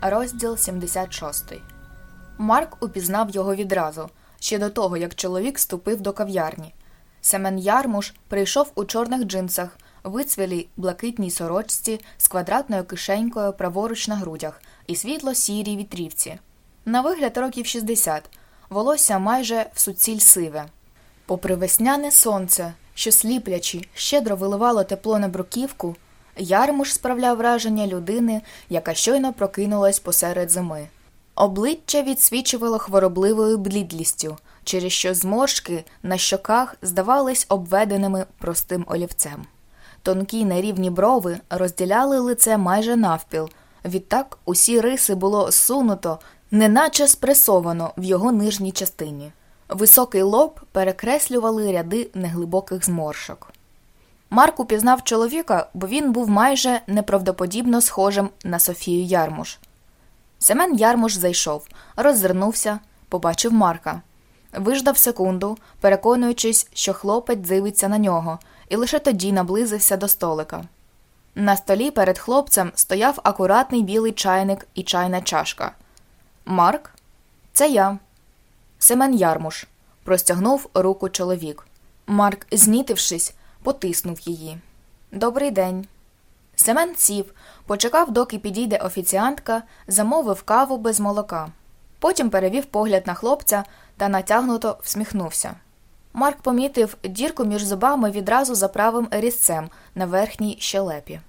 Розділ 76. Марк упізнав його відразу, ще до того, як чоловік ступив до кав'ярні. Семен Ярмуш прийшов у чорних джинсах, вицвілій блакитній сорочці з квадратною кишенькою праворуч на грудях і світло сірій вітрівці. На вигляд років 60, волосся майже в суціль сиве. Попри весняне сонце, що сліплячи, щедро виливало тепло на бруківку. Ярмуш справляв враження людини, яка щойно прокинулась посеред зими. Обличчя відсвічувало хворобливою блідлістю, через що зморшки на щоках здавались обведеними простим олівцем. Тонкі нерівні брови розділяли лице майже навпіл, відтак усі риси було сунуто, неначе спресовано в його нижній частині. Високий лоб перекреслювали ряди неглибоких зморшок. Марк упізнав чоловіка, бо він був майже неправдоподібно схожим на Софію Ярмуш. Семен Ярмуш зайшов, роззирнувся, побачив Марка. Виждав секунду, переконуючись, що хлопець дивиться на нього, і лише тоді наблизився до столика. На столі перед хлопцем стояв акуратний білий чайник і чайна чашка. Марк, це я. Семен Ярмуш. простягнув руку чоловік. Марк, знітившись, потиснув її. Добрий день. Семен сів, почекав, доки підійде офіціантка, замовив каву без молока. Потім перевів погляд на хлопця та натягнуто всміхнувся. Марк помітив дірку між зубами відразу за правим різцем на верхній щелепі.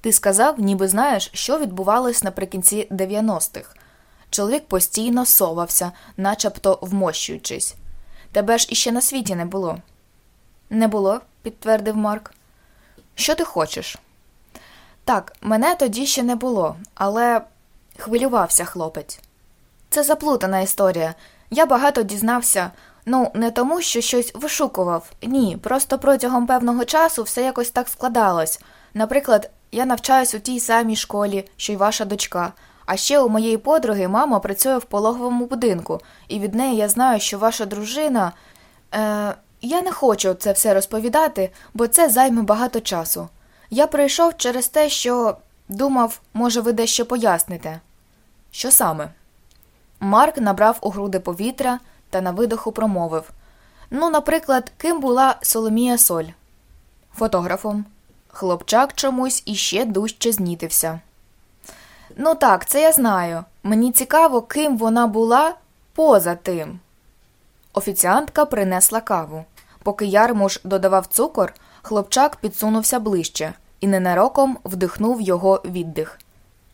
Ти сказав, ніби знаєш, що відбувалось наприкінці 90-х. Чоловік постійно совався, начебто вмощуючись. Тебе ж іще на світі не було. Не було, підтвердив Марк. Що ти хочеш? Так, мене тоді ще не було, але хвилювався хлопець. Це заплутана історія. Я багато дізнався. Ну, не тому, що щось вишукував, ні, просто протягом певного часу все якось так складалось. Наприклад, я навчаюсь у тій самій школі, що й ваша дочка. А ще у моєї подруги мама працює в пологовому будинку, і від неї я знаю, що ваша дружина. Е, Я не хочу це все розповідати, бо це займе багато часу. Я прийшов через те, що думав, може, ви дещо поясните. Що саме? Марк набрав у груди повітря та на видоху промовив Ну, наприклад, ким була Соломія Соль? Фотографом. Хлопчак чомусь іще дужче знітився. Ну так, це я знаю. Мені цікаво, ким вона була поза тим. Офіціантка принесла каву. Поки ярмуш додавав цукор, хлопчак підсунувся ближче і ненароком вдихнув його віддих.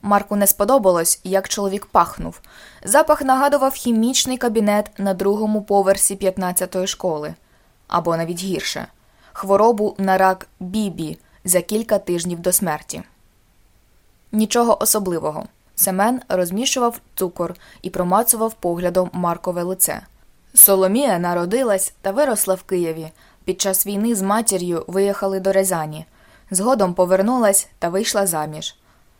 Марку не сподобалось, як чоловік пахнув. Запах нагадував хімічний кабінет на другому поверсі 15-ї школи, або навіть гірше хворобу на рак бібі за кілька тижнів до смерті. Нічого особливого. Семен розмішував цукор і промацував поглядом Маркове лице. Соломія народилась та виросла в Києві. Під час війни з матір'ю виїхали до Рязані. Згодом повернулась та вийшла заміж.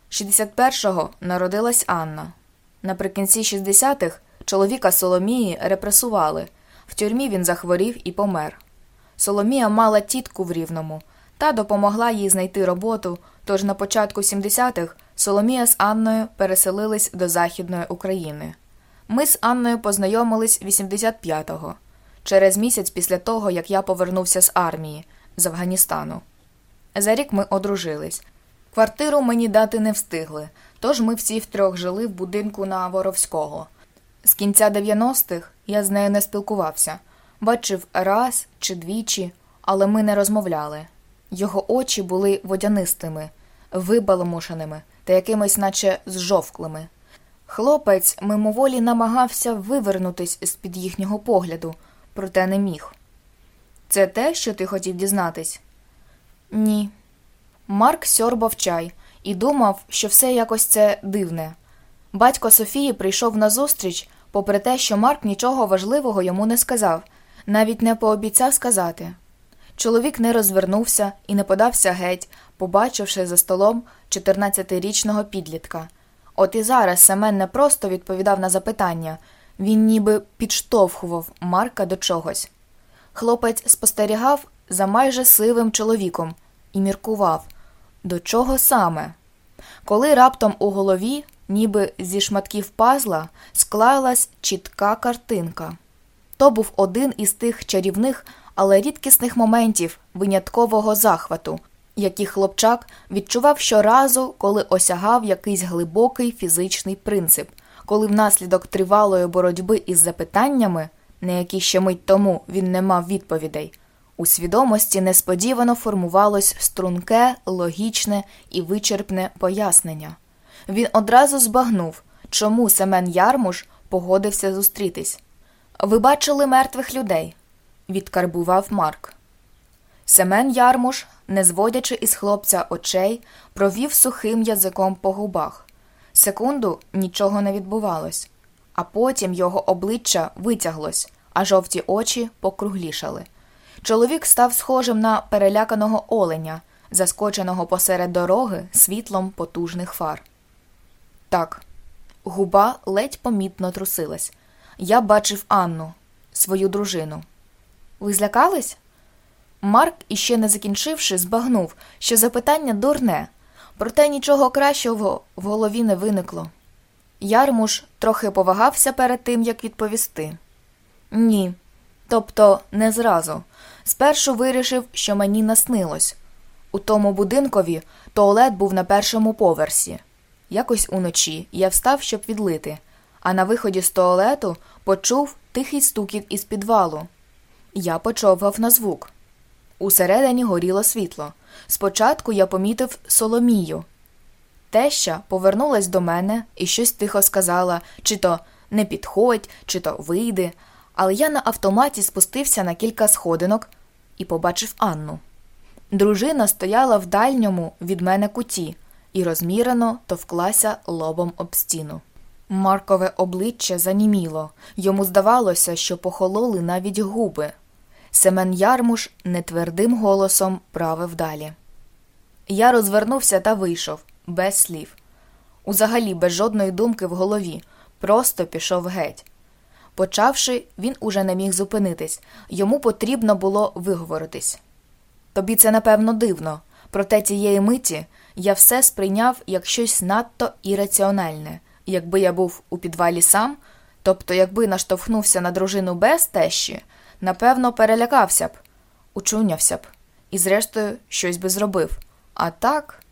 61-го народилась Анна. Наприкінці 60-х чоловіка Соломії репресували. В тюрмі він захворів і помер. Соломія мала тітку в Рівному та допомогла їй знайти роботу, тож на початку 70-х Соломія з Анною переселились до Західної України. Ми з Анною познайомились 85-го, через місяць після того, як я повернувся з армії з Афганістану. За рік ми одружились. Квартиру мені дати не встигли, тож ми всі втрьох жили в будинку на Воровського. З кінця 90-х я з нею не спілкувався, бачив раз чи двічі, але ми не розмовляли. Його очі були водянистими, вибаламушеними та якимось, наче зжовклими. Хлопець мимоволі намагався вивернутись з під їхнього погляду, проте не міг. Це те, що ти хотів дізнатись? Ні. Марк сьорбав чай і думав, що все якось це дивне. Батько Софії прийшов на зустріч, попри те, що Марк нічого важливого йому не сказав, навіть не пообіцяв сказати. Чоловік не розвернувся і не подався геть, побачивши за столом 14-річного підлітка. От і зараз Семен не просто відповідав на запитання, він ніби підштовхував Марка до чогось. Хлопець спостерігав за майже сивим чоловіком і міркував, до чого саме. Коли раптом у голові, ніби зі шматків пазла, склалась чітка картинка. То був один із тих чарівних, але рідкісних моментів виняткового захвату, які хлопчак відчував щоразу, коли осягав якийсь глибокий фізичний принцип, коли внаслідок тривалої боротьби із запитаннями, на які ще мить тому він не мав відповідей, у свідомості несподівано формувалось струнке, логічне і вичерпне пояснення. Він одразу збагнув, чому Семен Ярмуш погодився зустрітись. Ви бачили мертвих людей, відкарбував Марк. Семен Ярмуш, не зводячи із хлопця очей, провів сухим язиком по губах. Секунду нічого не відбувалось, а потім його обличчя витяглось, а жовті очі покруглішали. Чоловік став схожим на переляканого оленя, заскоченого посеред дороги світлом потужних фар. Так, губа ледь помітно трусилась. Я бачив Анну, свою дружину. Ви злякались? Марк, іще не закінчивши, збагнув, що запитання дурне, проте нічого кращого в голові не виникло. Ярмуш трохи повагався перед тим, як відповісти. Ні, тобто не зразу. Спершу вирішив, що мені наснилось. У тому будинкові туалет був на першому поверсі. Якось уночі я встав, щоб відлити, а на виході з туалету почув тихий стукіт із підвалу. Я почовгав на звук. Усередині горіло світло. Спочатку я помітив Соломію. Теща повернулась до мене і щось тихо сказала чи то не підходь, чи то вийди, але я на автоматі спустився на кілька сходинок і побачив Анну. Дружина стояла в дальньому від мене куті і розмірено товклася лобом об стіну. Маркове обличчя заніміло, йому здавалося, що похололи навіть губи. Семен Ярмуш нетвердим голосом правив далі. Я розвернувся та вийшов, без слів. Узагалі, без жодної думки в голові, просто пішов геть. Почавши, він уже не міг зупинитись, йому потрібно було виговоритись. Тобі це напевно дивно, проте цієї миті я все сприйняв як щось надто ірраціональне. Якби я був у підвалі сам, тобто, якби наштовхнувся на дружину без тещі, напевно, перелякався б, учунявся б і, зрештою, щось би зробив. А так,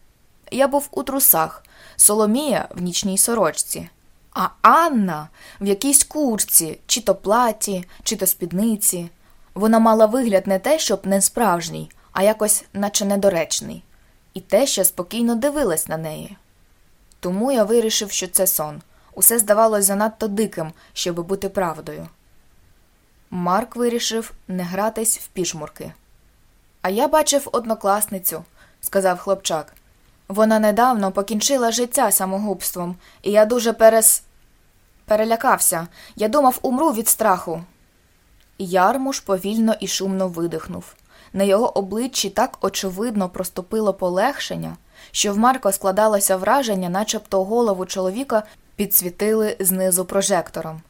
я був у трусах, Соломія в нічній сорочці, а Анна в якійсь курці, чи то платі, чи то спідниці. Вона мала вигляд не те, щоб не справжній, а якось, наче недоречний, і те, що спокійно дивилась на неї. Тому я вирішив, що це сон. Усе здавалось занадто диким, щоб бути правдою. Марк вирішив не гратись в пішмурки. А я бачив однокласницю, сказав хлопчак. Вона недавно покінчила життя самогубством, і я дуже перес... перелякався. Я думав, умру від страху. Ярмуш повільно і шумно видихнув. На його обличчі так очевидно проступило полегшення, що в Марко складалося враження, начебто голову чоловіка підсвітили знизу прожектором.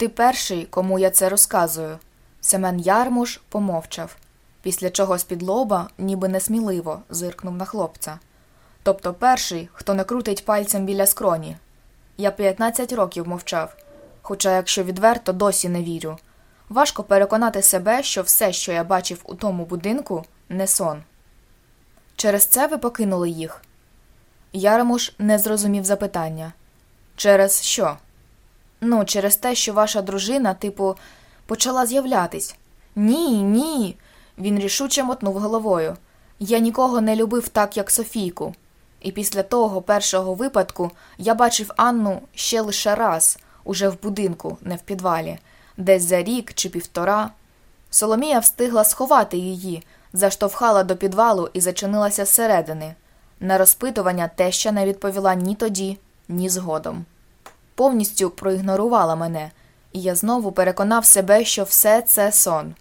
Ти перший, кому я це розказую. Семен Ярмуш помовчав, після чого з-під лоба, ніби несміливо, зиркнув на хлопця. Тобто перший, хто не крутить пальцем біля скроні. Я 15 років мовчав, хоча, якщо відверто, досі не вірю. Важко переконати себе, що все, що я бачив у тому будинку, не сон. Через це ви покинули їх? Яремуш не зрозумів запитання. Через що? Ну, через те, що ваша дружина, типу, почала з'являтись. Ні, ні. Він рішуче мотнув головою. Я нікого не любив так, як Софійку. І після того першого випадку я бачив Анну ще лише раз, уже в будинку, не в підвалі, десь за рік чи півтора. Соломія встигла сховати її, заштовхала до підвалу і зачинилася зсередини. На розпитування теща не відповіла ні тоді, ні згодом. Повністю проігнорувала мене, і я знову переконав себе, що все це сон.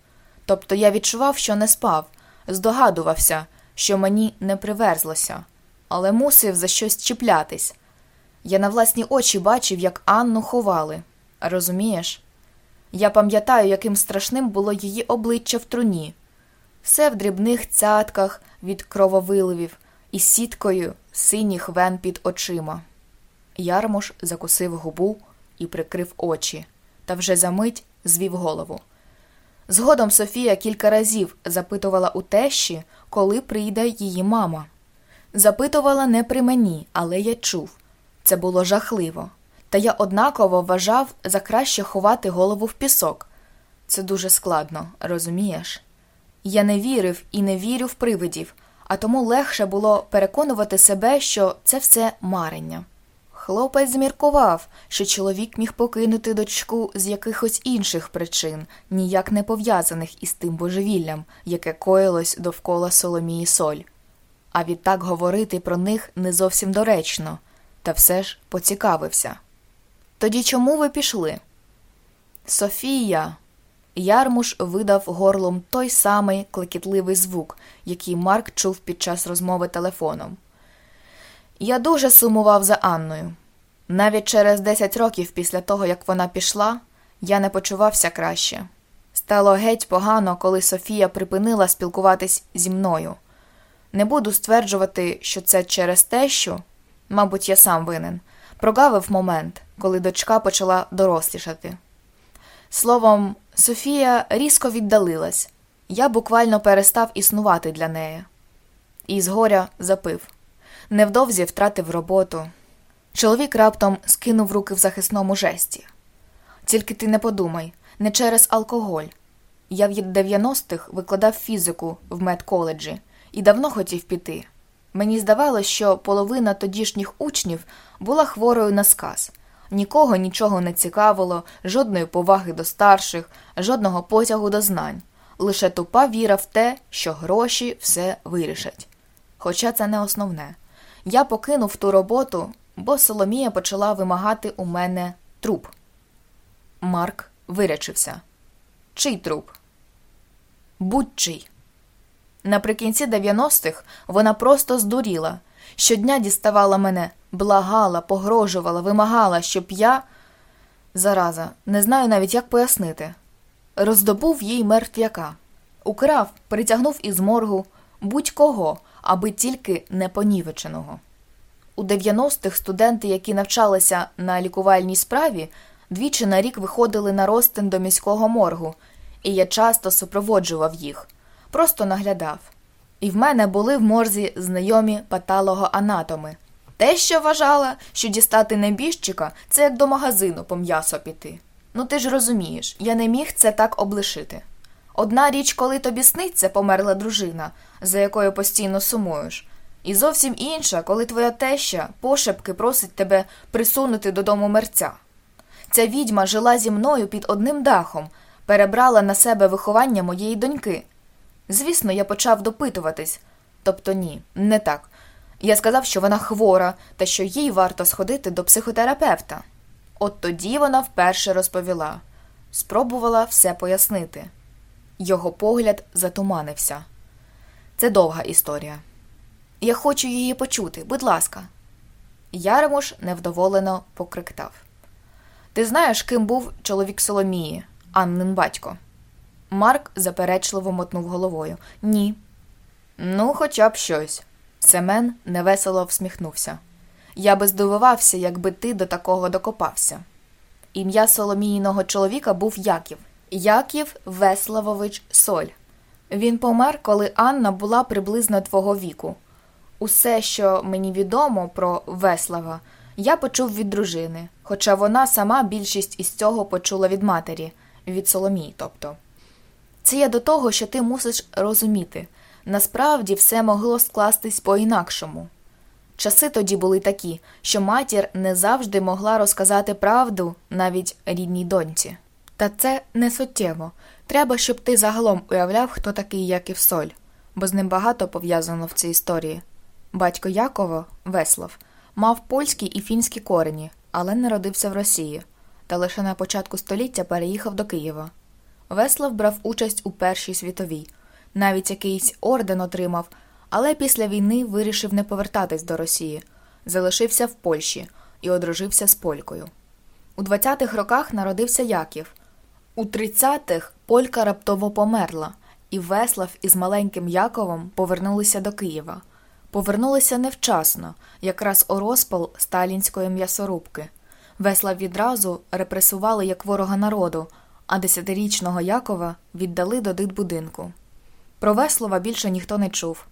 Тобто я відчував, що не спав, здогадувався, що мені не приверзлося, але мусив за щось чіплятись. Я на власні очі бачив, як Анну ховали. Розумієш? Я пам'ятаю, яким страшним було її обличчя в труні, все в дрібних цятках від крововиливів і сіткою синіх вен під очима. Ярмош закусив губу і прикрив очі, та вже за мить звів голову. Згодом Софія кілька разів запитувала у тещі, коли прийде її мама. Запитувала не при мені, але я чув це було жахливо. Та я однаково вважав за краще ховати голову в пісок. Це дуже складно, розумієш? Я не вірив і не вірю в привидів, а тому легше було переконувати себе, що це все марення. Хлопець зміркував, що чоловік міг покинути дочку з якихось інших причин, ніяк не пов'язаних із тим божевіллям, яке коїлось довкола Соломії Соль. А відтак говорити про них не зовсім доречно, та все ж поцікавився. Тоді чому ви пішли? Софія. Ярмуш видав горлом той самий клекітливий звук, який Марк чув під час розмови телефоном. Я дуже сумував за Анною. Навіть через 10 років після того, як вона пішла, я не почувався краще. Стало геть погано, коли Софія припинила спілкуватись зі мною. Не буду стверджувати, що це через те, що, мабуть, я сам винен, прогавив момент, коли дочка почала дорослішати. Словом, Софія різко віддалилась, я буквально перестав існувати для неї. І згоря запив. Невдовзі втратив роботу. Чоловік раптом скинув руки в захисному жесті. Тільки ти не подумай, не через алкоголь. Я в 90-х викладав фізику в медколеджі і давно хотів піти. Мені здавалось, що половина тодішніх учнів була хворою на сказ. Нікого нічого не цікавило, жодної поваги до старших, жодного потягу до знань, лише тупа віра в те, що гроші все вирішать. Хоча це не основне. Я покинув ту роботу, бо Соломія почала вимагати у мене труп. Марк вирячився. Чий труп? Будь-чий. Наприкінці 90-х вона просто здуріла. Щодня діставала мене, благала, погрожувала, вимагала, щоб я. Зараза, не знаю навіть, як пояснити. Роздобув їй мертвяка, украв, притягнув із моргу будь-кого, аби тільки не понівеченого. У 90-х студенти, які навчалися на лікувальній справі, двічі на рік виходили на розтин до міського моргу, і я часто супроводжував їх, просто наглядав. І в мене були в морзі знайомі патологоанатоми. Те, що вважала, що дістати небіжчика це як до магазину по м'ясо піти. Ну ти ж розумієш, я не міг це так облишити. Одна річ, коли тобі сниться померла дружина, за якою постійно сумуєш, і зовсім інша, коли твоя теща пошепки просить тебе присунути додому мерця. Ця відьма жила зі мною під одним дахом, перебрала на себе виховання моєї доньки. Звісно, я почав допитуватись. Тобто ні, не так. Я сказав, що вона хвора та що їй варто сходити до психотерапевта. От тоді вона вперше розповіла, спробувала все пояснити. Його погляд затуманився. Це довга історія. Я хочу її почути, будь ласка. Яремуш невдоволено покриктав. Ти знаєш, ким був чоловік Соломії, Аннин батько? Марк заперечливо мотнув головою. Ні. Ну, хоча б щось. Семен невесело всміхнувся. Я би здивувався, якби ти до такого докопався. Ім'я Соломіїного чоловіка був Яків. Яків Веславович Соль. Він помер, коли Анна була приблизно твого віку. Усе, що мені відомо про Веслава, я почув від дружини, хоча вона сама більшість із цього почула від матері, від Соломії, тобто. Це я до того, що ти мусиш розуміти насправді все могло скластись по-інакшому. Часи тоді були такі, що матір не завжди могла розказати правду навіть рідній доньці. Та це не суттєво. Треба, щоб ти загалом уявляв, хто такий Яків Соль, бо з ним багато пов'язано в цій історії. Батько Якова, Веслав, мав польські і фінські корені, але народився в Росії та лише на початку століття переїхав до Києва. Веслав брав участь у Першій світовій, навіть якийсь орден отримав, але після війни вирішив не повертатись до Росії, залишився в Польщі і одружився з полькою. У 20-х роках народився Яків. У 30-х Полька раптово померла, і Веслав із маленьким Яковом повернулися до Києва. Повернулися невчасно, якраз у розпал сталінської м'ясорубки. Веслав відразу репресували як ворога народу, а десятирічного Якова віддали до дитбудинку. Про Веслова більше ніхто не чув.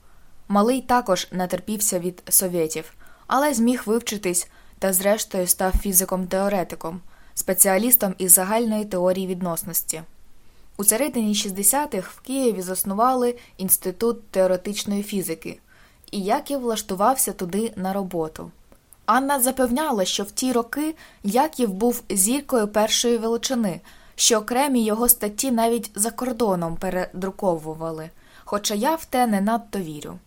Малий також натерпівся від совєтів, але зміг вивчитись та, зрештою, став фізиком-теоретиком, спеціалістом із загальної теорії відносності. У середині 60-х в Києві заснували Інститут теоретичної фізики, і Яків влаштувався туди на роботу. Анна запевняла, що в ті роки Яків був зіркою першої величини, що окремі його статті навіть за кордоном передруковували, хоча я в те не надто вірю.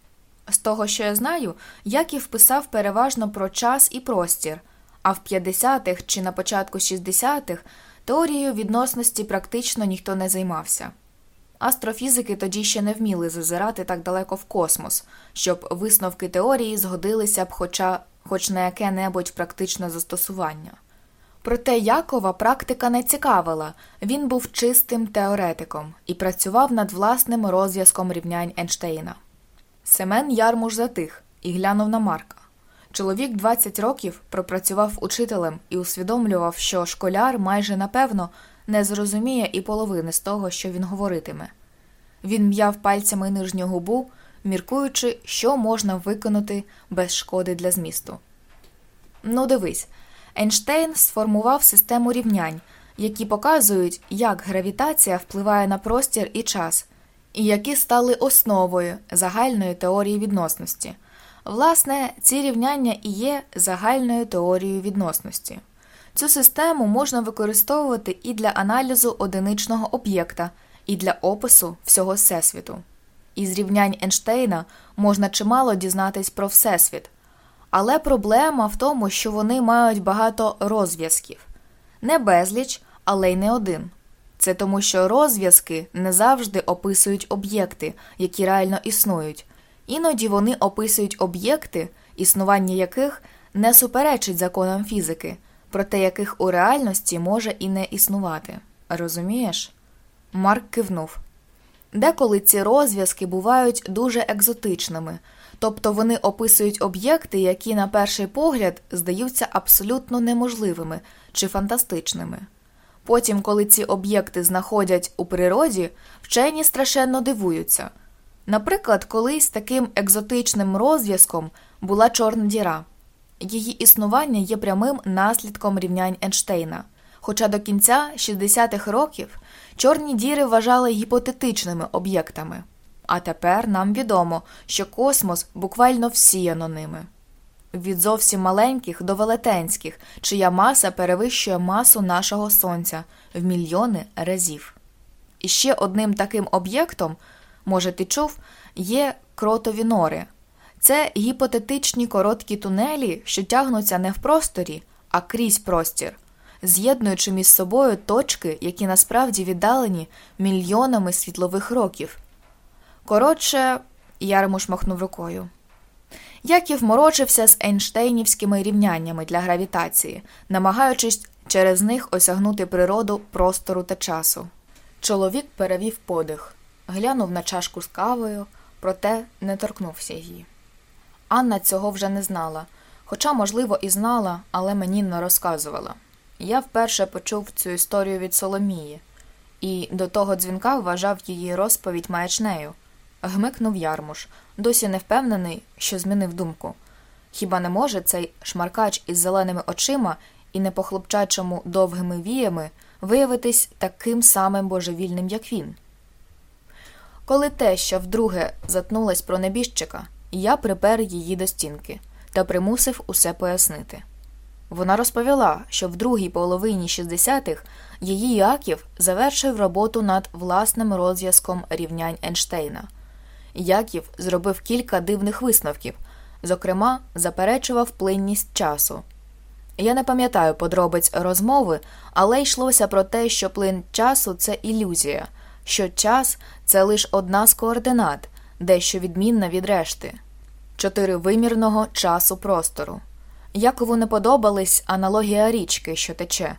З того, що я знаю, Яків писав переважно про час і простір, а в 50-х чи на початку 60-х теорією відносності практично ніхто не займався. Астрофізики тоді ще не вміли зазирати так далеко в космос, щоб висновки теорії згодилися б хоча хоч на яке-небудь практичне застосування. Проте Якова практика не цікавила, він був чистим теоретиком і працював над власним розв'язком рівнянь Ейнштейна. Семен Ярмуш затих і глянув на Марка. Чоловік 20 років пропрацював учителем і усвідомлював, що школяр майже напевно не зрозуміє і половини з того, що він говоритиме. Він м'яв пальцями нижню губу, міркуючи, що можна виконати без шкоди для змісту. Ну, дивись, Ейнштейн сформував систему рівнянь, які показують, як гравітація впливає на простір і час, і які стали основою загальної теорії відносності. Власне, ці рівняння і є загальною теорією відносності. Цю систему можна використовувати і для аналізу одиничного об'єкта, і для опису всього Всесвіту. Із рівнянь Ейнштейна можна чимало дізнатись про Всесвіт. Але проблема в тому, що вони мають багато розв'язків. Не безліч, але й не один. Це тому, що розв'язки не завжди описують об'єкти, які реально існують. Іноді вони описують об'єкти, існування яких не суперечить законам фізики, проте яких у реальності може і не існувати. Розумієш? Марк кивнув. Деколи ці розв'язки бувають дуже екзотичними, тобто вони описують об'єкти, які на перший погляд здаються абсолютно неможливими чи фантастичними. Потім, коли ці об'єкти знаходять у природі, вчені страшенно дивуються. Наприклад, колись таким екзотичним розв'язком була чорна діра. Її існування є прямим наслідком рівнянь Ейнштейна. Хоча до кінця 60-х років чорні діри вважали гіпотетичними об'єктами. А тепер нам відомо, що космос буквально всіяно ними. Від зовсім маленьких до велетенських, чия маса перевищує масу нашого Сонця в мільйони разів. І ще одним таким об'єктом, може, ти чув, є кротові нори. Це гіпотетичні короткі тунелі, що тягнуться не в просторі, а крізь простір, з'єднуючи між собою точки, які насправді віддалені мільйонами світлових років. Коротше, Ярмуш махнув рукою. Яків морочився з Ейнштейнівськими рівняннями для гравітації, намагаючись через них осягнути природу простору та часу. Чоловік перевів подих, глянув на чашку з кавою, проте не торкнувся її. Анна цього вже не знала, хоча, можливо, і знала, але мені не розказувала. Я вперше почув цю історію від Соломії, і до того дзвінка вважав її розповідь маячнею. Гмикнув ярмуш, досі не впевнений, що змінив думку. Хіба не може цей шмаркач із зеленими очима і не по хлопчачому довгими віями виявитись таким самим божевільним, як він? Коли те, що вдруге затнулась про небіжчика, я припер її до стінки та примусив усе пояснити. Вона розповіла, що в другій половині 60-х її Яків завершив роботу над власним розв'язком рівнянь Ейнштейна. Яків зробив кілька дивних висновків, зокрема, заперечував плинність часу. Я не пам'ятаю подробиць розмови, але йшлося про те, що плин часу це ілюзія, що час це лише одна з координат, дещо відмінна від решти чотиривимірного часу простору. Якову не подобались аналогія річки, що тече.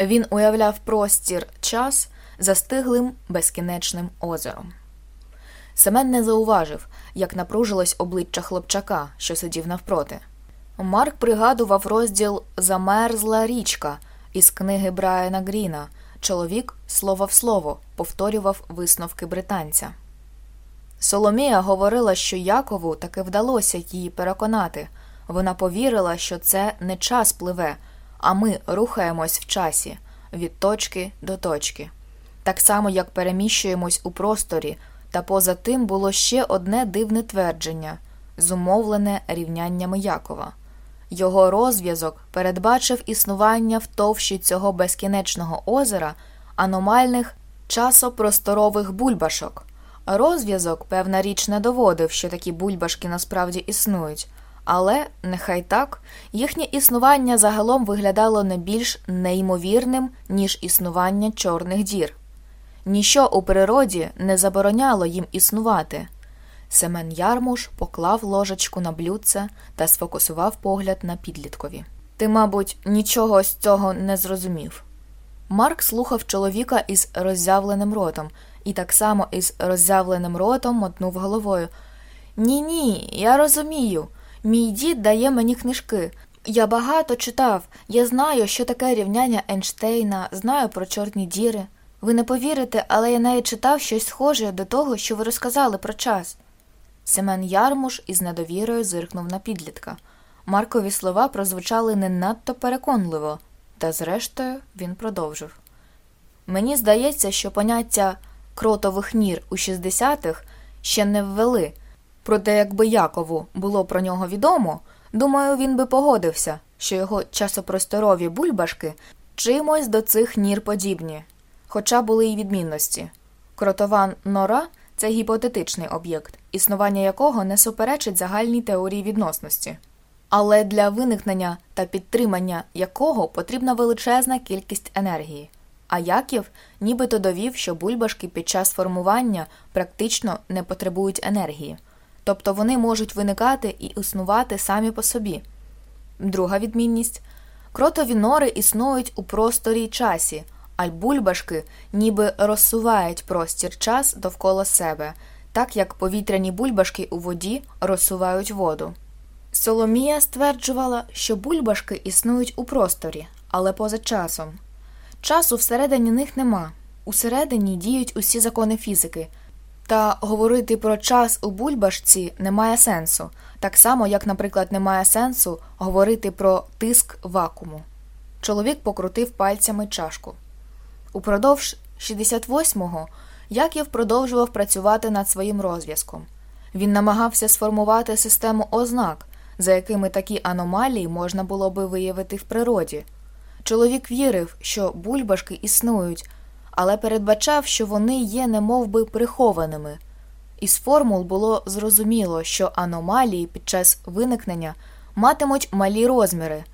Він уявляв простір час застиглим безкінечним озером. Семен не зауважив, як напружилось обличчя хлопчака, що сидів навпроти. Марк пригадував розділ Замерзла річка із книги Брайана Гріна. Чоловік слово в слово повторював висновки британця. Соломія говорила, що Якову таки вдалося її переконати. Вона повірила, що це не час пливе, а ми рухаємось в часі від точки до точки. Так само, як переміщуємось у просторі, та поза тим було ще одне дивне твердження, зумовлене рівняннями Якова. Його розв'язок передбачив існування в товщі цього безкінечного озера аномальних часопросторових бульбашок. Розв'язок, певна річ, не доводив, що такі бульбашки насправді існують, але нехай так, їхнє існування загалом виглядало не більш неймовірним, ніж існування чорних дір. Ніщо у природі не забороняло їм існувати. Семен Ярмуш поклав ложечку на блюдце та сфокусував погляд на підліткові. Ти, мабуть, нічого з цього не зрозумів. Марк слухав чоловіка із роззявленим ротом і так само із роззявленим ротом мотнув головою. Ні, ні, я розумію. Мій дід дає мені книжки. Я багато читав, я знаю, що таке рівняння Ейнштейна, знаю про чорні діри. Ви не повірите, але я навіть читав щось схоже до того, що ви розказали про час. Семен Ярмуш із недовірою зиркнув на підлітка. Маркові слова прозвучали не надто переконливо, та зрештою він продовжив. Мені здається, що поняття кротових нір у 60-х ще не ввели, проте, якби Якову було про нього відомо, думаю, він би погодився, що його часопросторові бульбашки чимось до цих нір подібні, хоча були й відмінності. Кротова нора це гіпотетичний об'єкт, існування якого не суперечить загальній теорії відносності. Але для виникнення та підтримання якого потрібна величезна кількість енергії. А Яків нібито довів, що бульбашки під час формування практично не потребують енергії, тобто вони можуть виникати і існувати самі по собі. Друга відмінність кротові нори існують у просторі й часі, а бульбашки ніби розсувають простір час довкола себе, так як повітряні бульбашки у воді розсувають воду. Соломія стверджувала, що бульбашки існують у просторі, але поза часом. Часу всередині них нема. Усередині діють усі закони фізики. Та говорити про час у бульбашці немає сенсу, так само, як, наприклад, немає сенсу говорити про тиск вакууму. Чоловік покрутив пальцями чашку. Упродовж 68-го Яків продовжував працювати над своїм розв'язком. Він намагався сформувати систему ознак, за якими такі аномалії можна було би виявити в природі. Чоловік вірив, що бульбашки існують, але передбачав, що вони є немовби прихованими. Із формул було зрозуміло, що аномалії під час виникнення матимуть малі розміри,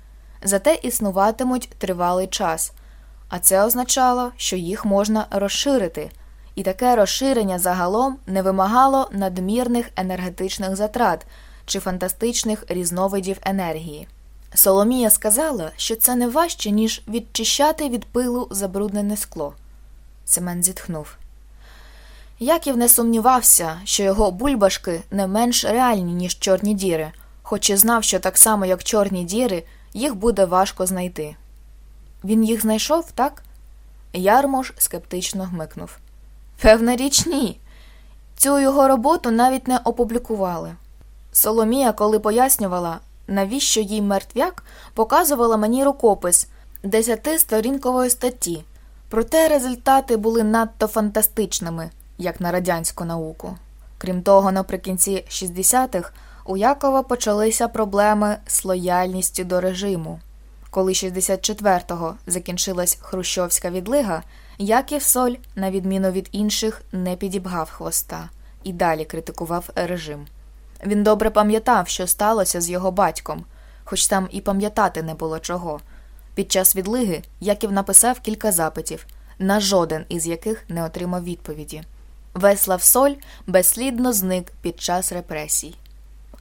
зате існуватимуть тривалий час, а це означало, що їх можна розширити, і таке розширення загалом не вимагало надмірних енергетичних затрат чи фантастичних різновидів енергії. Соломія сказала, що це не важче, ніж відчищати від пилу забруднене скло. Семен зітхнув. Яків не сумнівався, що його бульбашки не менш реальні, ніж чорні діри, хоч і знав, що так само, як чорні діри, їх буде важко знайти. Він їх знайшов, так? Ярмош скептично гмикнув. Певна річ, ні. Цю його роботу навіть не опублікували. Соломія, коли пояснювала, навіщо їй мертвяк, показувала мені рукопис десятисторінкової статті, проте результати були надто фантастичними, як на радянську науку. Крім того, наприкінці 60-х у Якова почалися проблеми з лояльністю до режиму. Коли 64-го закінчилась Хрущовська відлига, Яків Соль, на відміну від інших, не підібгав хвоста і далі критикував режим. Він добре пам'ятав, що сталося з його батьком, хоч там і пам'ятати не було чого. Під час відлиги Яків написав кілька запитів, на жоден із яких не отримав відповіді. Веслав Соль безслідно зник під час репресій.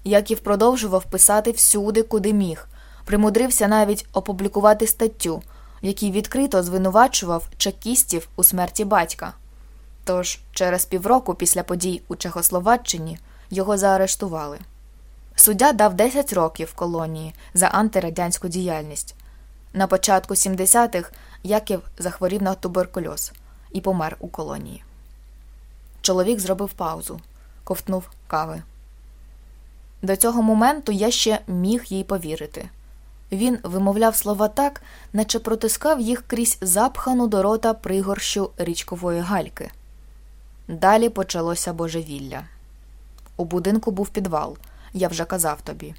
Яків продовжував писати всюди, куди міг, примудрився навіть опублікувати статтю, в якій відкрито звинувачував чекістів у смерті батька. Тож через півроку після подій у Чехословаччині його заарештували. Суддя дав 10 років колонії за антирадянську діяльність. На початку 70-х Яків захворів на туберкульоз і помер у колонії. Чоловік зробив паузу, ковтнув кави. До цього моменту я ще міг їй повірити. Він вимовляв слова так, наче протискав їх крізь запхану до рота пригорщу річкової гальки. Далі почалося божевілля. У будинку був підвал, я вже казав тобі.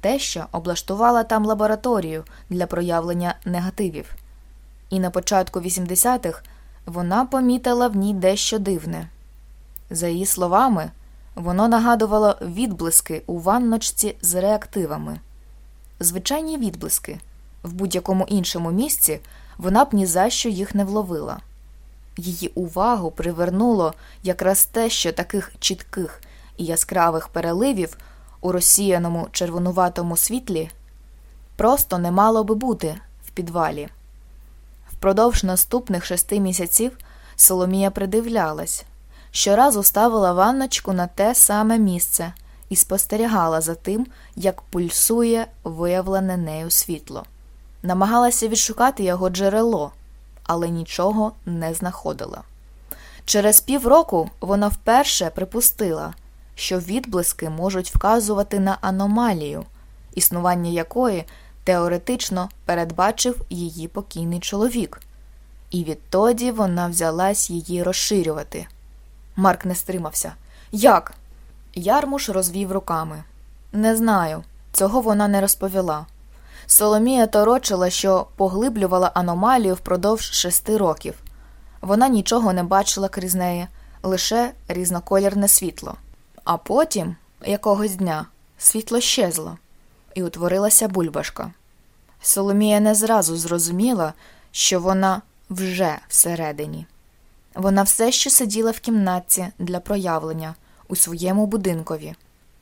Теща облаштувала там лабораторію для проявлення негативів, і на початку 80-х вона помітила в ній дещо дивне. За її словами, воно нагадувало відблиски у ванночці з реактивами. Звичайні відблиски в будь-якому іншому місці вона б ні за що їх не вловила. Її увагу привернуло якраз те, що таких чітких і яскравих переливів у розсіяному червонуватому світлі просто не мало би бути в підвалі. Впродовж наступних шести місяців Соломія придивлялась, щоразу ставила ванночку на те саме місце і спостерігала за тим, як пульсує виявлене нею світло, намагалася відшукати його джерело, але нічого не знаходила. Через півроку вона вперше припустила, що відблиски можуть вказувати на аномалію, існування якої теоретично передбачив її покійний чоловік, і відтоді вона взялась її розширювати. Марк не стримався. Як? Ярмуш розвів руками. Не знаю, цього вона не розповіла. Соломія торочила, що поглиблювала аномалію впродовж шести років. Вона нічого не бачила крізь неї, лише різноколірне світло. А потім, якогось дня, світло щезло, і утворилася бульбашка. Соломія не зразу зрозуміла, що вона вже всередині. Вона все ще сиділа в кімнатці для проявлення у своєму будинкові,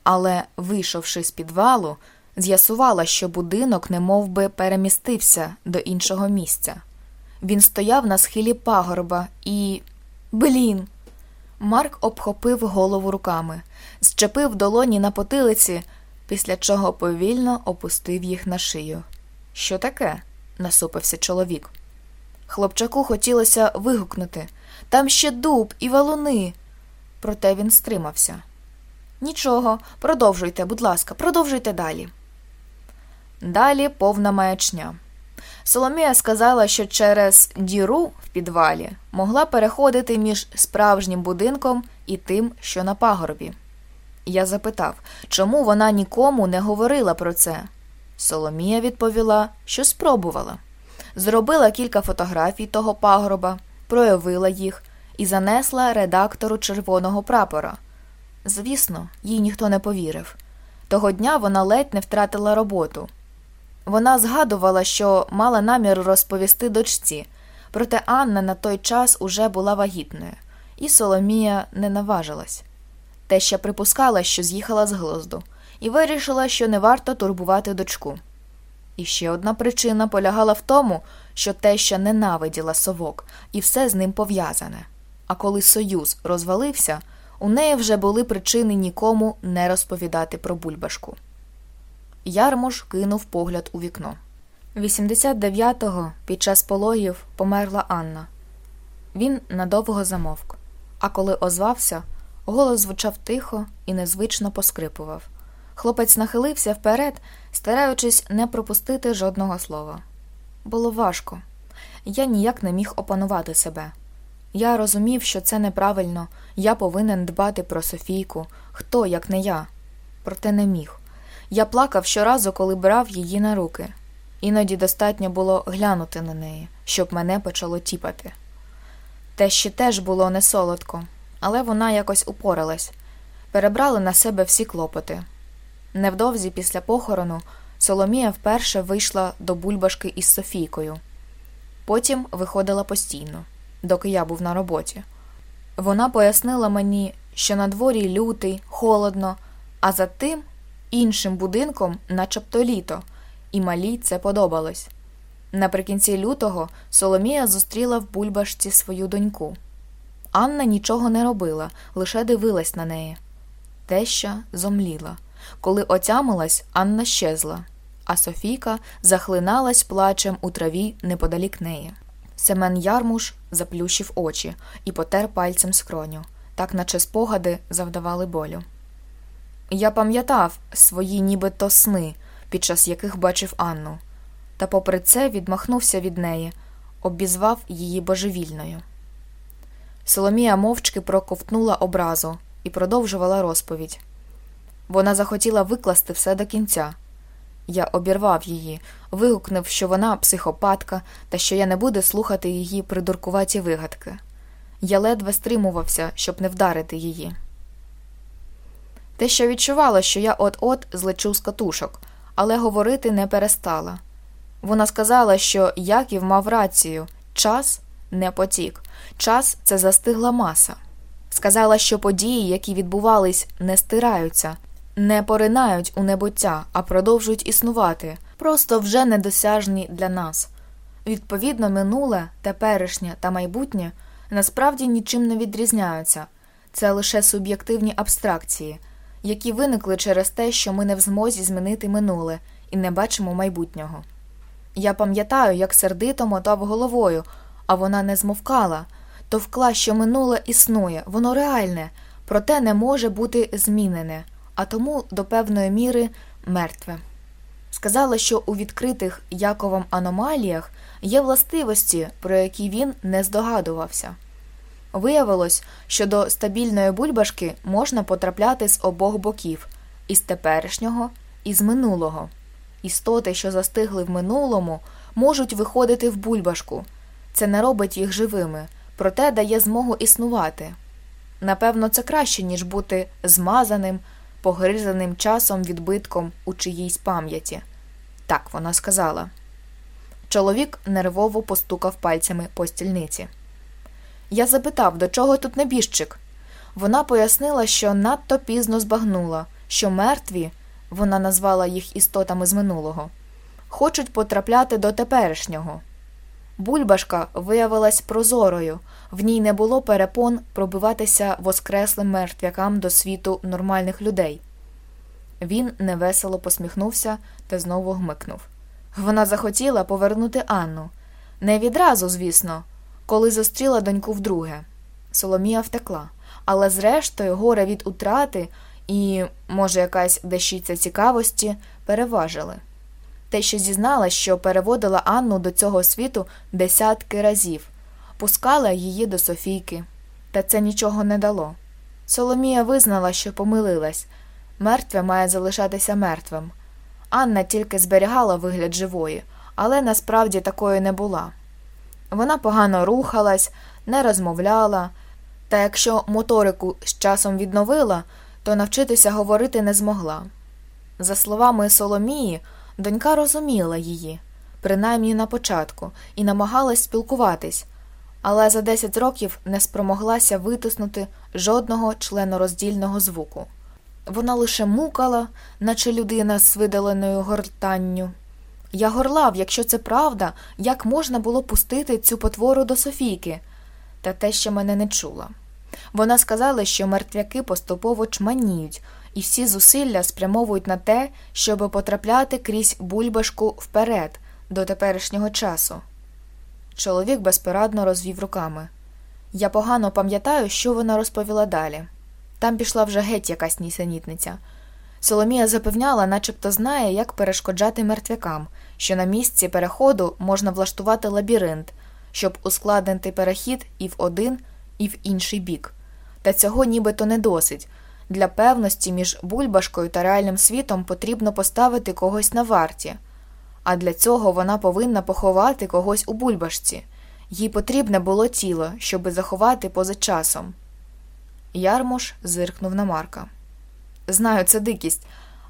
але, вийшовши з підвалу, з'ясувала, що будинок немов би перемістився до іншого місця. Він стояв на схилі пагорба і. Блін. Марк обхопив голову руками, зчепив долоні на потилиці, після чого повільно опустив їх на шию. Що таке? насупився чоловік. Хлопчаку хотілося вигукнути там ще дуб і валуни. Проте він стримався. Нічого, продовжуйте, будь ласка, продовжуйте далі. Далі повна маячня. Соломія сказала, що через діру в підвалі могла переходити між справжнім будинком і тим, що на пагорбі. Я запитав, чому вона нікому не говорила про це. Соломія відповіла, що спробувала. Зробила кілька фотографій того пагорба, проявила їх і занесла редактору червоного прапора. Звісно, їй ніхто не повірив. Того дня вона ледь не втратила роботу. Вона згадувала, що мала намір розповісти дочці, проте Анна на той час уже була вагітною, і Соломія не наважилась. Теща припускала, що з'їхала з глузду, і вирішила, що не варто турбувати дочку. І ще одна причина полягала в тому, що теща ненавиділа совок, і все з ним пов'язане. А коли союз розвалився, у неї вже були причини нікому не розповідати про бульбашку. Ярмош кинув погляд у вікно. 89-го під час пологів померла Анна. Він надовго замовк, а коли озвався, голос звучав тихо і незвично поскрипував. Хлопець нахилився вперед, стараючись не пропустити жодного слова. Було важко. Я ніяк не міг опанувати себе. Я розумів, що це неправильно, я повинен дбати про Софійку, хто, як не я, проте не міг. Я плакав щоразу, коли брав її на руки. Іноді достатньо було глянути на неї, щоб мене почало тіпати. Те ще теж було не солодко, але вона якось упоралась, перебрали на себе всі клопоти. Невдовзі після похорону Соломія вперше вийшла до бульбашки із Софійкою. Потім виходила постійно, доки я був на роботі. Вона пояснила мені, що на дворі лютий, холодно, а за тим іншим будинком, начебто літо, і малій це подобалось. Наприкінці лютого Соломія зустріла в бульбашці свою доньку. Анна нічого не робила, лише дивилась на неї. Теща зомліла. Коли отямилась, Анна щезла, а Софійка захлиналась плачем у траві неподалік неї. Семен Ярмуш заплющив очі і потер пальцем скроню, так наче спогади завдавали болю. Я пам'ятав свої нібито сни, під час яких бачив Анну, та попри це відмахнувся від неї, обізвав її божевільною. Соломія мовчки проковтнула образу і продовжувала розповідь. Вона захотіла викласти все до кінця. Я обірвав її, вигукнув, що вона психопатка та що я не буду слухати її придуркуваті вигадки. Я ледве стримувався, щоб не вдарити її. Те, що відчувала, що я от-от злечу з катушок, але говорити не перестала. Вона сказала, що Яків мав рацію час не потік, час це застигла маса. Сказала, що події, які відбувались, не стираються, не поринають у небуття, а продовжують існувати, просто вже недосяжні для нас. Відповідно, минуле, теперішнє та майбутнє насправді нічим не відрізняються, це лише суб'єктивні абстракції, які виникли через те, що ми не в змозі змінити минуле і не бачимо майбутнього. Я пам'ятаю, як сердито мотав головою, а вона не змовкала, товкла, що минуле існує, воно реальне, проте не може бути змінене, а тому до певної міри мертве. Сказала, що у відкритих Яковом аномаліях є властивості, про які він не здогадувався. Виявилось, що до стабільної бульбашки можна потрапляти з обох боків із теперішнього і з минулого. Істоти, що застигли в минулому, можуть виходити в бульбашку. Це не робить їх живими, проте дає змогу існувати. Напевно, це краще, ніж бути змазаним, погризаним часом відбитком у чиїйсь пам'яті. Так вона сказала. Чоловік нервово постукав пальцями по стільниці. Я запитав, до чого тут небіжчик. Вона пояснила, що надто пізно збагнула, що мертві вона назвала їх істотами з минулого, хочуть потрапляти до теперішнього. Бульбашка виявилась прозорою, в ній не було перепон пробиватися воскреслим мертвякам до світу нормальних людей. Він невесело посміхнувся та знову гмикнув. Вона захотіла повернути Анну. Не відразу, звісно, коли зустріла доньку вдруге. Соломія втекла, але зрештою горе від утрати і, може, якась дещиця цікавості переважили. Те, що зізнала, що переводила Анну до цього світу десятки разів, пускала її до Софійки, та це нічого не дало. Соломія визнала, що помилилась мертве має залишатися мертвим. Анна тільки зберігала вигляд живої, але насправді такою не була. Вона погано рухалась, не розмовляла, та якщо моторику з часом відновила, то навчитися говорити не змогла. За словами Соломії, донька розуміла її, принаймні на початку, і намагалась спілкуватись, але за 10 років не спромоглася витиснути жодного членороздільного звуку. Вона лише мукала, наче людина з видаленою гортанню. Я горлав, якщо це правда, як можна було пустити цю потвору до Софійки, та те, що мене не чула. Вона сказала, що мертвяки поступово чманіють, і всі зусилля спрямовують на те, щоб потрапляти крізь бульбашку вперед, до теперішнього часу. Чоловік безпорадно розвів руками. Я погано пам'ятаю, що вона розповіла далі. Там пішла вже геть якась нісенітниця. Соломія запевняла, начебто знає, як перешкоджати мертвякам, що на місці переходу можна влаштувати лабіринт, щоб ускладнити перехід і в один, і в інший бік. Та цього нібито не досить. Для певності між бульбашкою та реальним світом потрібно поставити когось на варті, а для цього вона повинна поховати когось у бульбашці. Їй потрібне було тіло, щоби заховати поза часом. Ярмуш зиркнув на Марка. Знаю, це дикість,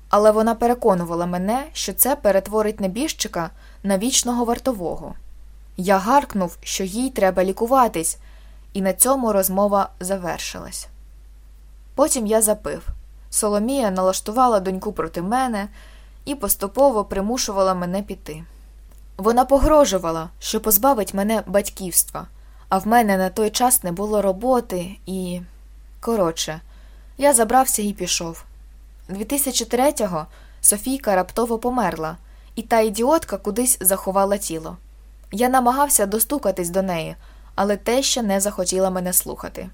але вона переконувала мене, що це перетворить небіжчика на вічного вартового. Я гаркнув, що їй треба лікуватись, і на цьому розмова завершилась. Потім я запив. Соломія налаштувала доньку проти мене і поступово примушувала мене піти. Вона погрожувала, що позбавить мене батьківства, а в мене на той час не було роботи і. Коротше, я забрався і пішов. 2003-го Софійка раптово померла, і та ідіотка кудись заховала тіло. Я намагався достукатись до неї, але теща не захотіла мене слухати.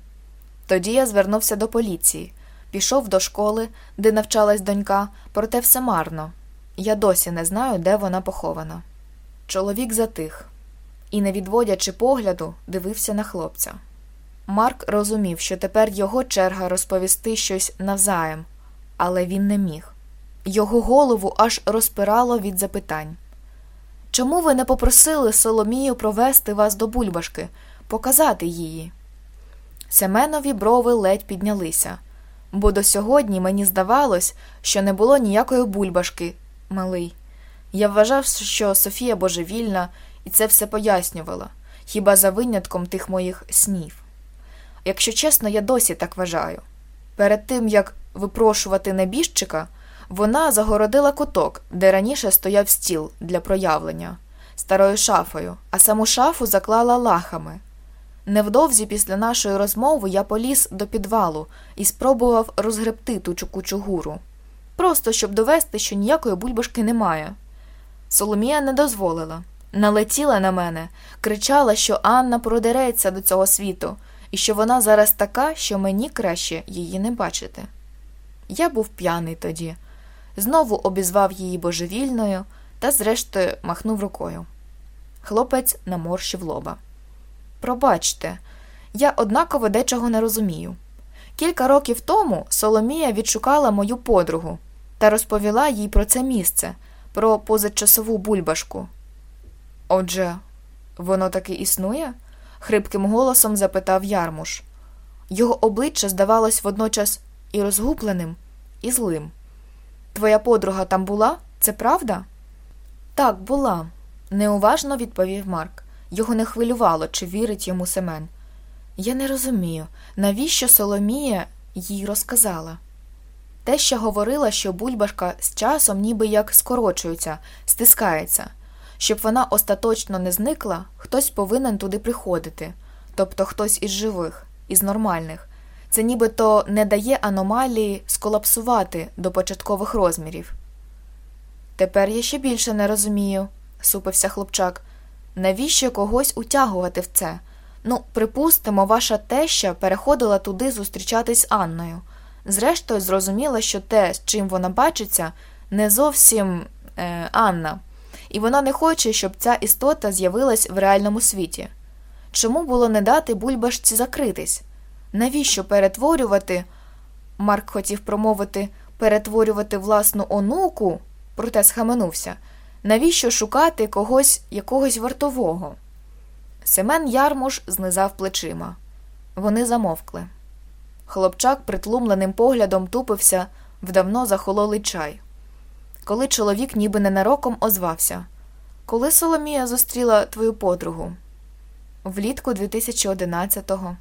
Тоді я звернувся до поліції, пішов до школи, де навчалась донька, проте все марно. Я досі не знаю, де вона похована. Чоловік затих і, не відводячи погляду, дивився на хлопця. Марк розумів, що тепер його черга розповісти щось навзаєм, але він не міг. Його голову аж розпирало від запитань. Чому ви не попросили Соломію провести вас до бульбашки, показати її? Семенові брови ледь піднялися, бо до сьогодні мені здавалось, що не було ніякої бульбашки, малий. Я вважав, що Софія божевільна, і це все пояснювала, хіба за винятком тих моїх снів. Якщо чесно, я досі так вважаю. Перед тим як випрошувати небіжчика, вона загородила куток, де раніше стояв стіл для проявлення, старою шафою, а саму шафу заклала лахами. Невдовзі після нашої розмови я поліз до підвалу і спробував розгребти ту чукучу гуру. Просто щоб довести, що ніякої бульбашки немає. Соломія не дозволила, налетіла на мене, кричала, що Анна продереться до цього світу, і що вона зараз така, що мені краще її не бачити. Я був п'яний тоді, знову обізвав її божевільною та, зрештою, махнув рукою. Хлопець наморщив лоба. Пробачте, я однаково дечого не розумію. Кілька років тому Соломія відшукала мою подругу та розповіла їй про це місце, про позачасову бульбашку. Отже, воно таки існує? хрипким голосом запитав Ярмуш. Його обличчя здавалось водночас і розгубленим, і злим. Твоя подруга там була? Це правда? Так, була, неуважно відповів Марк. Його не хвилювало, чи вірить йому Семен. Я не розумію, навіщо Соломія їй розказала. Те, що говорила, що бульбашка з часом ніби як скорочується, стискається. Щоб вона остаточно не зникла, хтось повинен туди приходити, тобто хтось із живих, із нормальних. Це нібито не дає аномалії сколапсувати до початкових розмірів. Тепер я ще більше не розумію, супився хлопчак. Навіщо когось утягувати в це? Ну, припустимо, ваша теща переходила туди зустрічатись з Анною. Зрештою, зрозуміла, що те, з чим вона бачиться, не зовсім е, Анна, і вона не хоче, щоб ця істота з'явилась в реальному світі. Чому було не дати бульбашці закритись? Навіщо перетворювати? Марк хотів промовити перетворювати власну онуку, проте схаменувся. Навіщо шукати когось якогось вартового? Семен Ярмуш знизав плечима. Вони замовкли. Хлопчак притлумленим поглядом тупився в давно захололий чай. Коли чоловік ніби ненароком озвався Коли Соломія зустріла твою подругу? Влітку 2011-го.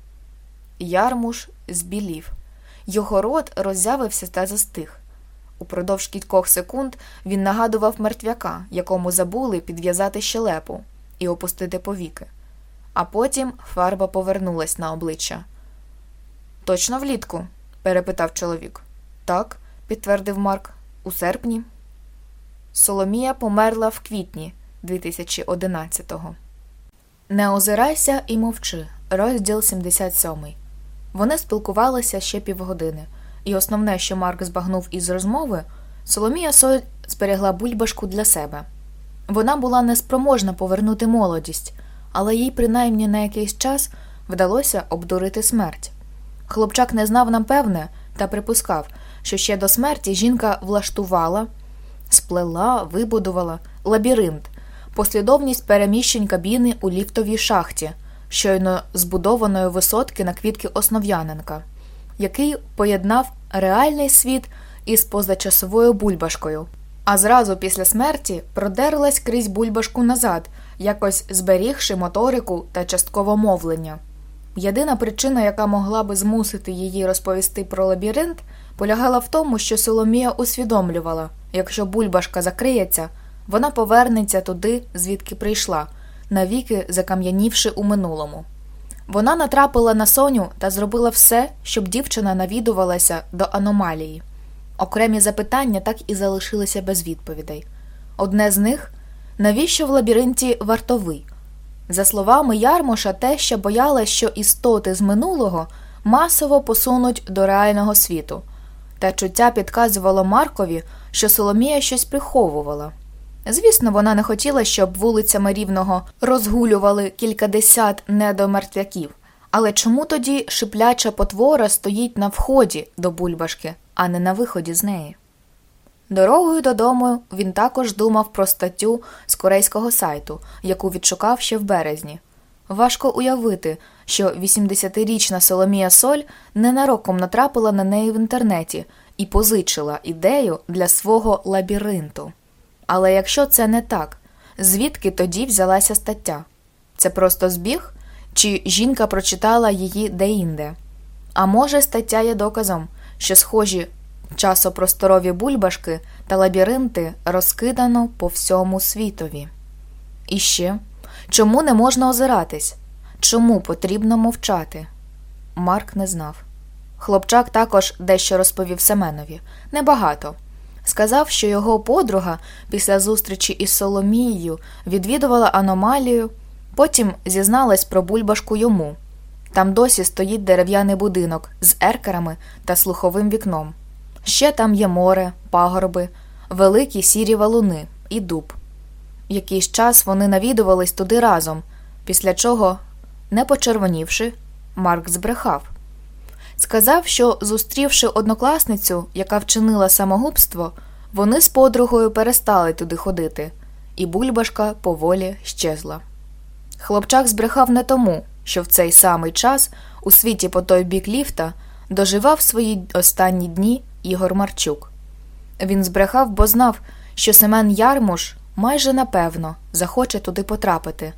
Ярмуш збілів. Його рот роззявився та застиг. Упродовж кількох секунд він нагадував мертвяка, якому забули підв'язати щелепу і опустити повіки. А потім фарба повернулась на обличчя. Точно влітку? перепитав чоловік. Так, підтвердив Марк, у серпні. Соломія померла в квітні 2011-го. Не озирайся і мовчи. Розділ 77. Вони спілкувалися ще півгодини, і основне, що Марк збагнув із розмови, Соломія Соль зберегла бульбашку для себе. Вона була неспроможна повернути молодість, але їй, принаймні на якийсь час, вдалося обдурити смерть. Хлопчак не знав напевне та припускав, що ще до смерті жінка влаштувала, сплела, вибудувала лабіринт, послідовність переміщень кабіни у ліфтовій шахті, щойно збудованої висотки на квітки Основ'яненка, який поєднав реальний світ із позачасовою бульбашкою, а зразу після смерті продерлась крізь бульбашку назад, якось зберігши моторику та частково мовлення. Єдина причина, яка могла би змусити її розповісти про лабіринт, полягала в тому, що Соломія усвідомлювала якщо бульбашка закриється, вона повернеться туди, звідки прийшла, навіки закам'янівши у минулому. Вона натрапила на Соню та зробила все, щоб дівчина навідувалася до аномалії. Окремі запитання так і залишилися без відповідей. Одне з них навіщо в лабіринті вартовий? За словами Ярмоша, теща боялась, що істоти з минулого масово посунуть до реального світу, та чуття підказувало Маркові, що Соломія щось приховувала. Звісно, вона не хотіла, щоб вулицями рівного розгулювали кількадесят недомертвяків. Але чому тоді шипляча потвора стоїть на вході до бульбашки, а не на виході з неї? Дорогою додому він також думав про статтю з корейського сайту, яку відшукав ще в березні. Важко уявити, що 80-річна Соломія Соль ненароком натрапила на неї в інтернеті і позичила ідею для свого лабіринту. Але якщо це не так, звідки тоді взялася стаття? Це просто збіг? Чи жінка прочитала її деінде? А може, стаття є доказом, що схожі часопросторові бульбашки та лабіринти розкидано по всьому світові. І ще чому не можна озиратись? Чому потрібно мовчати? Марк не знав. Хлопчак також дещо розповів Семенові небагато. Сказав, що його подруга після зустрічі із Соломією відвідувала аномалію, потім зізналась про бульбашку йому. Там досі стоїть дерев'яний будинок з еркерами та слуховим вікном. Ще там є море, пагорби, великі сірі валуни і дуб. Якийсь час вони навідувались туди разом, після чого, не почервонівши, Марк збрехав. Сказав, що, зустрівши однокласницю, яка вчинила самогубство, вони з подругою перестали туди ходити, і бульбашка поволі щезла. Хлопчак збрехав не тому, що в цей самий час у світі по той бік ліфта доживав свої останні дні Ігор Марчук. Він збрехав, бо знав, що Семен Ярмуш майже напевно захоче туди потрапити,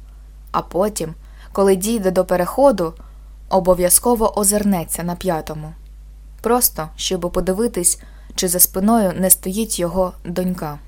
а потім, коли дійде до переходу, обов'язково озирнеться на п'ятому. Просто щоб подивитись, чи за спиною не стоїть його донька.